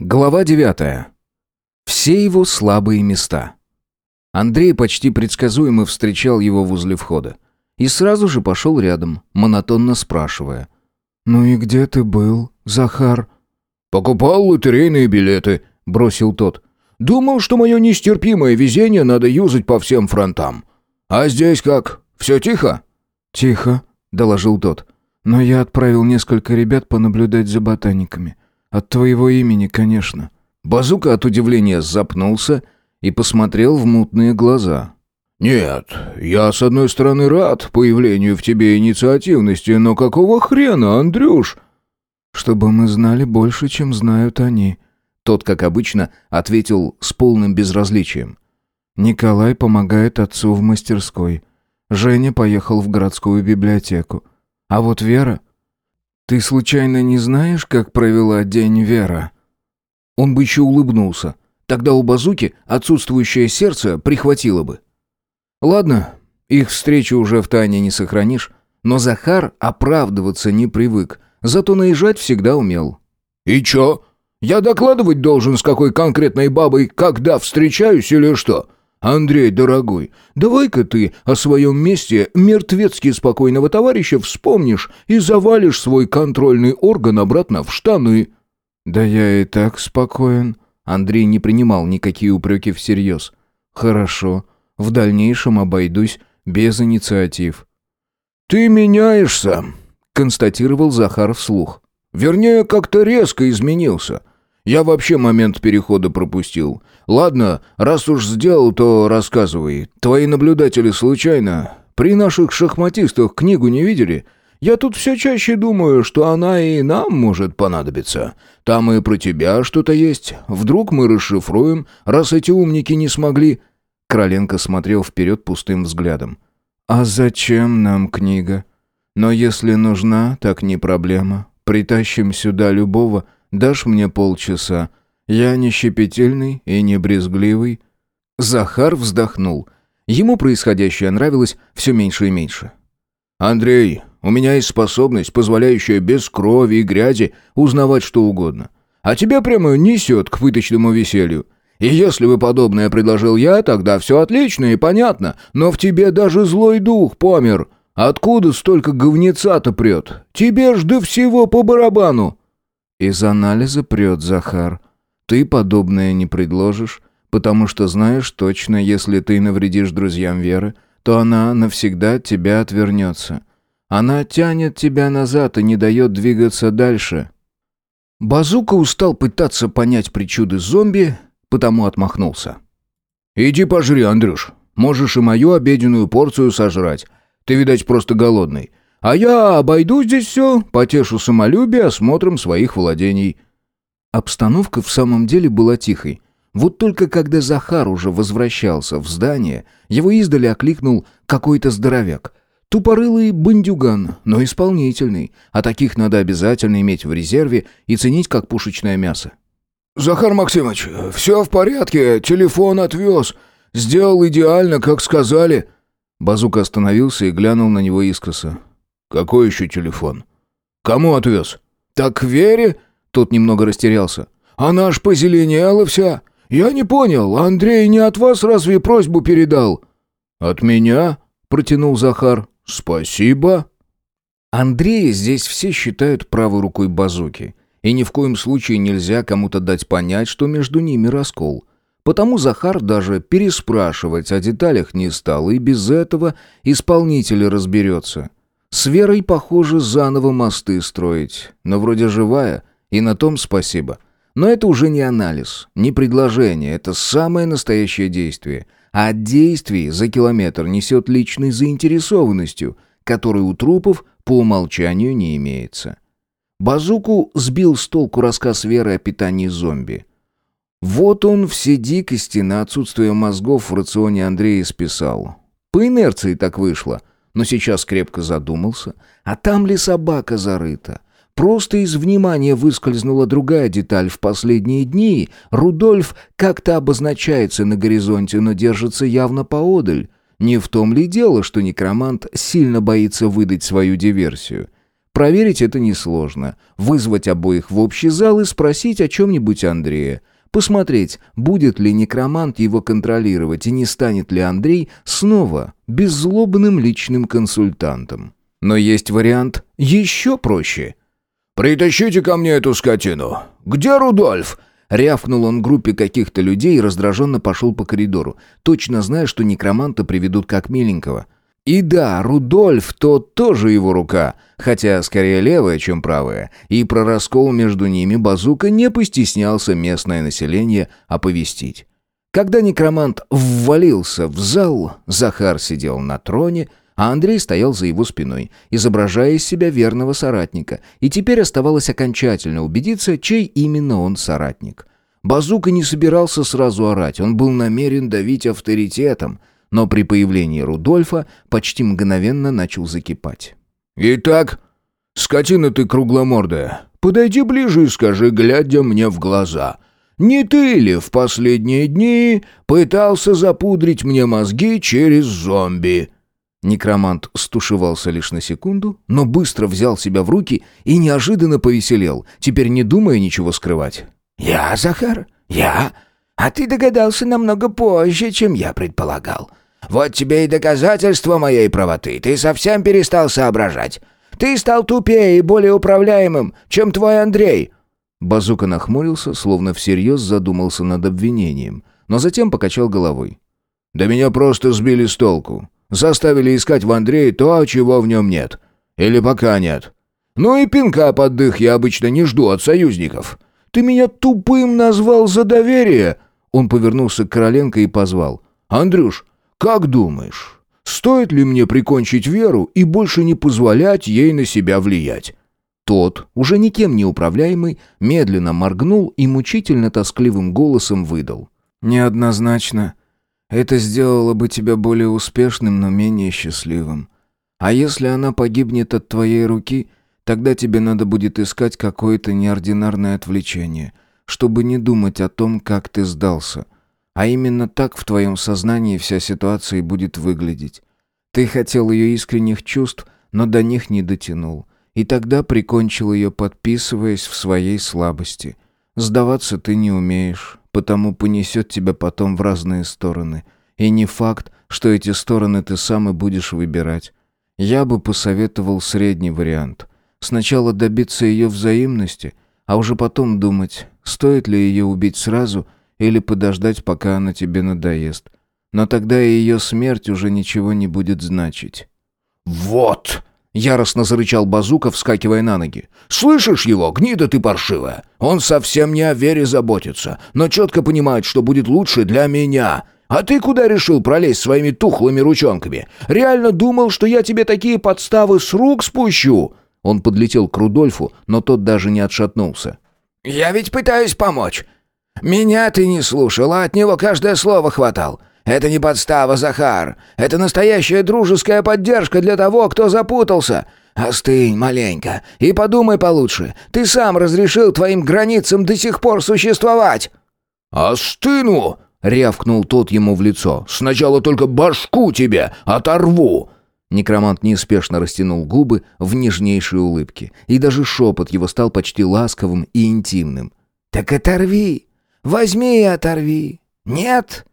Глава девятая. Все его слабые места. Андрей почти предсказуемо встречал его возле входа. И сразу же пошел рядом, монотонно спрашивая. «Ну и где ты был, Захар?» «Покупал лотерейные билеты», — бросил тот. «Думал, что мое нестерпимое везение надо юзать по всем фронтам. А здесь как? Все тихо?» «Тихо», — доложил тот. «Но я отправил несколько ребят понаблюдать за ботаниками. От твоего имени, конечно». Базука от удивления запнулся и посмотрел в мутные глаза. «Нет, я, с одной стороны, рад появлению в тебе инициативности, но какого хрена, Андрюш?» «Чтобы мы знали больше, чем знают они», — тот, как обычно, ответил с полным безразличием. «Николай помогает отцу в мастерской. Женя поехал в городскую библиотеку. А вот Вера... Ты случайно не знаешь, как провела день Вера?» Он бы еще улыбнулся. Тогда у базуки отсутствующее сердце прихватило бы. Ладно, их встречу уже в тайне не сохранишь, но Захар оправдываться не привык, зато наезжать всегда умел. «И чё? Я докладывать должен, с какой конкретной бабой, когда встречаюсь или что? Андрей, дорогой, давай-ка ты о своем месте мертвецки спокойного товарища вспомнишь и завалишь свой контрольный орган обратно в штаны». «Да я и так спокоен». Андрей не принимал никакие упреки всерьез. «Хорошо. В дальнейшем обойдусь без инициатив». «Ты меняешься», — констатировал Захар вслух. «Вернее, как-то резко изменился. Я вообще момент перехода пропустил. Ладно, раз уж сделал, то рассказывай. Твои наблюдатели случайно при наших шахматистах книгу не видели? Я тут все чаще думаю, что она и нам может понадобиться. Там и про тебя что-то есть. Вдруг мы расшифруем, раз эти умники не смогли...» Короленко смотрел вперед пустым взглядом. «А зачем нам книга? Но если нужна, так не проблема. Притащим сюда любого, дашь мне полчаса. Я не щепетильный и не брезгливый». Захар вздохнул. Ему происходящее нравилось все меньше и меньше. «Андрей, у меня есть способность, позволяющая без крови и грязи узнавать что угодно. А тебя прямо несет к пыточному веселью. И если бы подобное предложил я, тогда все отлично и понятно, но в тебе даже злой дух помер. Откуда столько говнеца-то прет? Тебе ж до всего по барабану!» «Из анализа прет, Захар. Ты подобное не предложишь, потому что знаешь точно, если ты навредишь друзьям Веры, то она навсегда от тебя отвернется. Она тянет тебя назад и не дает двигаться дальше». Базука устал пытаться понять причуды зомби, потому отмахнулся. «Иди пожри, Андрюш. Можешь и мою обеденную порцию сожрать. Ты, видать, просто голодный. А я обойду здесь все, потешу самолюбие осмотром своих владений». Обстановка в самом деле была тихой. Вот только когда Захар уже возвращался в здание, его издали окликнул какой-то здоровяк — Тупорылый бандюган, но исполнительный, а таких надо обязательно иметь в резерве и ценить как пушечное мясо. «Захар Максимович, все в порядке, телефон отвез. Сделал идеально, как сказали». Базука остановился и глянул на него искоса. «Какой еще телефон? Кому отвез?» «Так Вере?» Тот немного растерялся. «Она ж позеленела вся. Я не понял, Андрей не от вас разве просьбу передал?» «От меня?» — протянул Захар. «Спасибо». Андрея здесь все считают правой рукой базуки. И ни в коем случае нельзя кому-то дать понять, что между ними раскол. Потому Захар даже переспрашивать о деталях не стал, и без этого исполнитель разберется. С Верой, похоже, заново мосты строить. Но вроде живая, и на том спасибо. Но это уже не анализ, не предложение, это самое настоящее действие – а от действий за километр несет личной заинтересованностью, которой у трупов по умолчанию не имеется. Базуку сбил с толку рассказ Веры о питании зомби. Вот он все дикости на отсутствие мозгов в рационе Андрея списал. По инерции так вышло, но сейчас крепко задумался, а там ли собака зарыта? Просто из внимания выскользнула другая деталь. В последние дни Рудольф как-то обозначается на горизонте, но держится явно поодаль. Не в том ли дело, что некромант сильно боится выдать свою диверсию? Проверить это несложно. Вызвать обоих в общий зал и спросить о чем-нибудь Андрея. Посмотреть, будет ли некромант его контролировать и не станет ли Андрей снова беззлобным личным консультантом. Но есть вариант еще проще. «Притащите ко мне эту скотину! Где Рудольф?» Рявкнул он группе каких-то людей и раздраженно пошел по коридору, точно зная, что некроманта приведут как миленького. И да, Рудольф тот тоже его рука, хотя скорее левая, чем правая, и про раскол между ними Базука не постеснялся местное население оповестить. Когда некромант ввалился в зал, Захар сидел на троне, а Андрей стоял за его спиной, изображая из себя верного соратника, и теперь оставалось окончательно убедиться, чей именно он соратник. Базука не собирался сразу орать, он был намерен давить авторитетом, но при появлении Рудольфа почти мгновенно начал закипать. «Итак, скотина ты кругломордая, подойди ближе и скажи, глядя мне в глаза, не ты ли в последние дни пытался запудрить мне мозги через зомби?» Некромант стушевался лишь на секунду, но быстро взял себя в руки и неожиданно повеселел, теперь не думая ничего скрывать. «Я, Захар? Я? А ты догадался намного позже, чем я предполагал. Вот тебе и доказательство моей правоты. Ты совсем перестал соображать. Ты стал тупее и более управляемым, чем твой Андрей». Базука нахмурился, словно всерьез задумался над обвинением, но затем покачал головой. «Да меня просто сбили с толку. Заставили искать в Андрее то, чего в нем нет. Или пока нет. Ну и пинка под дых я обычно не жду от союзников. Ты меня тупым назвал за доверие!» Он повернулся к Короленко и позвал. «Андрюш, как думаешь, стоит ли мне прикончить Веру и больше не позволять ей на себя влиять?» Тот, уже никем не управляемый, медленно моргнул и мучительно тоскливым голосом выдал. «Неоднозначно. Это сделало бы тебя более успешным, но менее счастливым. А если она погибнет от твоей руки, тогда тебе надо будет искать какое-то неординарное отвлечение, чтобы не думать о том, как ты сдался. А именно так в твоем сознании вся ситуация и будет выглядеть. Ты хотел ее искренних чувств, но до них не дотянул. И тогда прикончил ее, подписываясь в своей слабости. Сдаваться ты не умеешь, потому понесет тебя потом в разные стороны. И не факт, что эти стороны ты сам и будешь выбирать. Я бы посоветовал средний вариант. Сначала добиться ее взаимности, а уже потом думать, стоит ли ее убить сразу или подождать, пока она тебе надоест. Но тогда и ее смерть уже ничего не будет значить. «Вот!» Яростно зарычал Базука, вскакивая на ноги. «Слышишь его, гнида ты паршивая? Он совсем не о вере заботится, но четко понимает, что будет лучше для меня. А ты куда решил пролезть своими тухлыми ручонками? Реально думал, что я тебе такие подставы с рук спущу?» Он подлетел к Рудольфу, но тот даже не отшатнулся. «Я ведь пытаюсь помочь. Меня ты не слушал, а от него каждое слово хватал. Это не подстава, Захар. Это настоящая дружеская поддержка для того, кто запутался. Остынь маленько и подумай получше. Ты сам разрешил твоим границам до сих пор существовать». «Остыну!» — рявкнул тот ему в лицо. «Сначала только башку тебе оторву!» Некромант неспешно растянул губы в нежнейшей улыбке, и даже шепот его стал почти ласковым и интимным. «Так оторви! Возьми и оторви! Нет?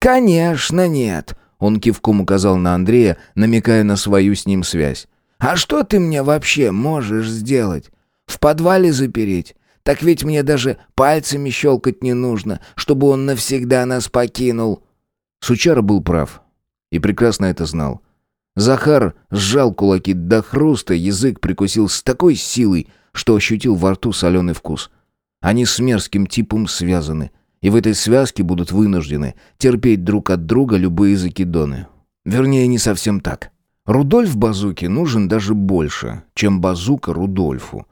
«Конечно нет», — он кивком указал на Андрея, намекая на свою с ним связь. «А что ты мне вообще можешь сделать? В подвале запереть? Так ведь мне даже пальцами щелкать не нужно, чтобы он навсегда нас покинул». Сучара был прав. И прекрасно это знал. Захар сжал кулаки до хруста, язык прикусил с такой силой, что ощутил во рту соленый вкус. Они с мерзким типом связаны и в этой связке будут вынуждены терпеть друг от друга любые закидоны. Вернее, не совсем так. Рудольф Базуке нужен даже больше, чем Базука Рудольфу.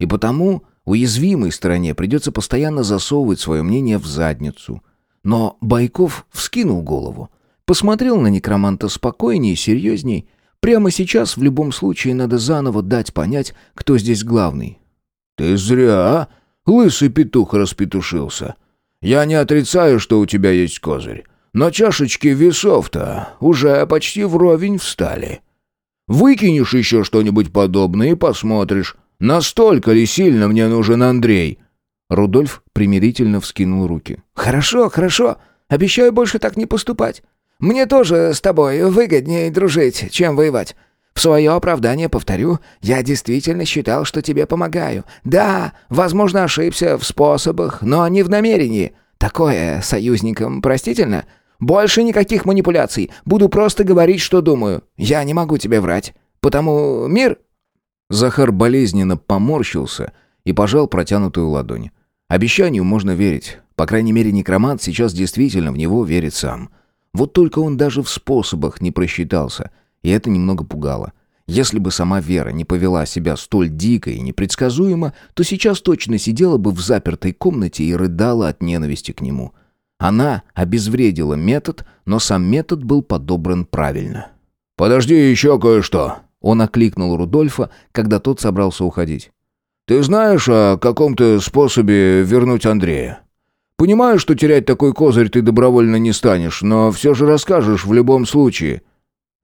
И потому уязвимой стороне придется постоянно засовывать свое мнение в задницу. Но Байков вскинул голову, посмотрел на некроманта спокойнее и серьезней. Прямо сейчас в любом случае надо заново дать понять, кто здесь главный. «Ты зря, лысый петух распетушился», я не отрицаю, что у тебя есть козырь. Но чашечки весов-то уже почти вровень встали. Выкинешь еще что-нибудь подобное и посмотришь, настолько ли сильно мне нужен Андрей». Рудольф примирительно вскинул руки. «Хорошо, хорошо. Обещаю больше так не поступать. Мне тоже с тобой выгоднее дружить, чем воевать. В свое оправдание повторю, я действительно считал, что тебе помогаю. Да, возможно, ошибся в способах, но не в намерении. Такое союзникам простительно. Больше никаких манипуляций. Буду просто говорить, что думаю. Я не могу тебе врать. Потому мир...» Захар болезненно поморщился и пожал протянутую ладонь. Обещанию можно верить. По крайней мере, некромант сейчас действительно в него верит сам. Вот только он даже в способах не просчитался — и это немного пугало. Если бы сама Вера не повела себя столь дико и непредсказуемо, то сейчас точно сидела бы в запертой комнате и рыдала от ненависти к нему. Она обезвредила метод, но сам метод был подобран правильно. «Подожди еще кое-что!» Он окликнул Рудольфа, когда тот собрался уходить. «Ты знаешь о каком-то способе вернуть Андрея? Понимаю, что терять такой козырь ты добровольно не станешь, но все же расскажешь в любом случае».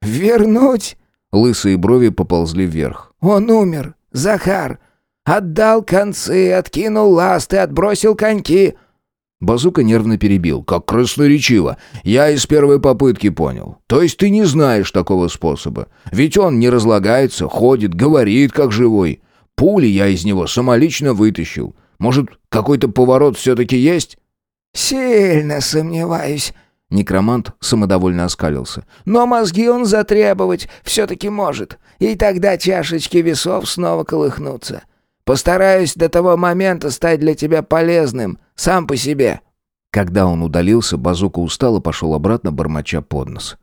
«Вернуть?» Лысые брови поползли вверх. «Он умер, Захар. Отдал концы, откинул ласты, отбросил коньки». Базука нервно перебил. «Как красноречиво! Я из первой попытки понял. То есть ты не знаешь такого способа. Ведь он не разлагается, ходит, говорит, как живой. Пули я из него самолично вытащил. Может, какой-то поворот все-таки есть?» «Сильно сомневаюсь», Некромант самодовольно оскалился. «Но мозги он затребовать все-таки может, и тогда чашечки весов снова колыхнутся. Постараюсь до того момента стать для тебя полезным, сам по себе». Когда он удалился, Базука устал и пошел обратно, бормоча под нос.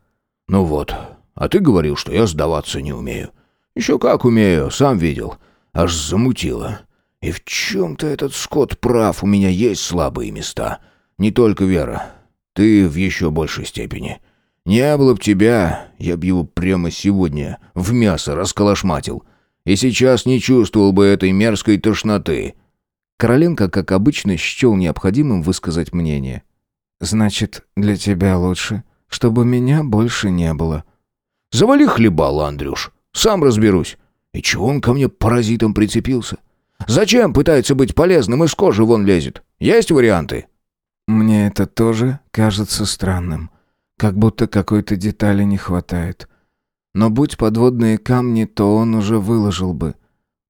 «Ну вот, а ты говорил, что я сдаваться не умею. Еще как умею, сам видел. Аж замутило. И в чем-то этот Скотт прав, у меня есть слабые места. Не только Вера, ты в еще большей степени. Не было б тебя, я б его прямо сегодня в мясо расколошматил. И сейчас не чувствовал бы этой мерзкой тошноты». Короленко, как обычно, счел необходимым высказать мнение. «Значит, для тебя лучше, чтобы меня больше не было». «Завали хлебало, Андрюш. Сам разберусь. И чего он ко мне паразитом прицепился? Зачем пытается быть полезным, из кожи вон лезет? Есть варианты?» Это тоже кажется странным. Как будто какой-то детали не хватает. Но будь подводные камни, то он уже выложил бы.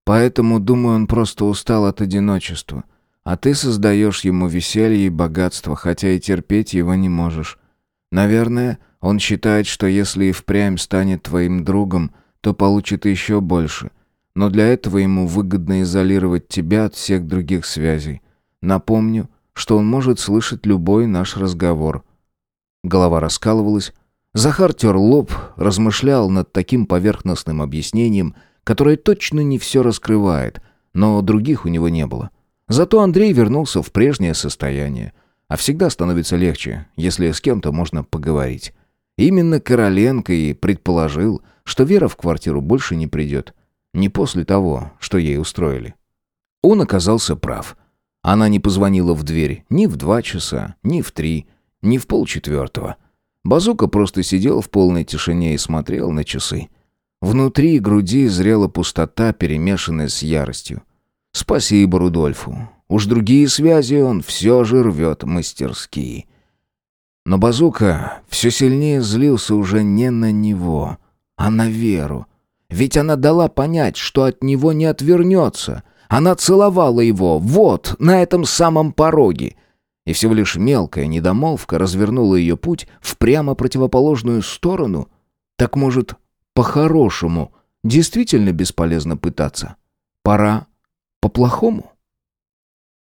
Поэтому, думаю, он просто устал от одиночества. А ты создаешь ему веселье и богатство, хотя и терпеть его не можешь. Наверное, он считает, что если и впрямь станет твоим другом, то получит еще больше. Но для этого ему выгодно изолировать тебя от всех других связей. Напомню, что он может слышать любой наш разговор. Голова раскалывалась. Захар тер лоб, размышлял над таким поверхностным объяснением, которое точно не все раскрывает, но других у него не было. Зато Андрей вернулся в прежнее состояние. А всегда становится легче, если с кем-то можно поговорить. Именно Короленко и предположил, что Вера в квартиру больше не придет. Не после того, что ей устроили. Он оказался прав. Она не позвонила в дверь ни в два часа, ни в три, ни в полчетвертого. Базука просто сидел в полной тишине и смотрел на часы. Внутри груди зрела пустота, перемешанная с яростью. Спасибо Рудольфу. Уж другие связи он все же рвет мастерские. Но Базука все сильнее злился уже не на него, а на Веру. Ведь она дала понять, что от него не отвернется — она целовала его, вот, на этом самом пороге. И всего лишь мелкая недомолвка развернула ее путь в прямо противоположную сторону. Так может, по-хорошему, действительно бесполезно пытаться? Пора по-плохому?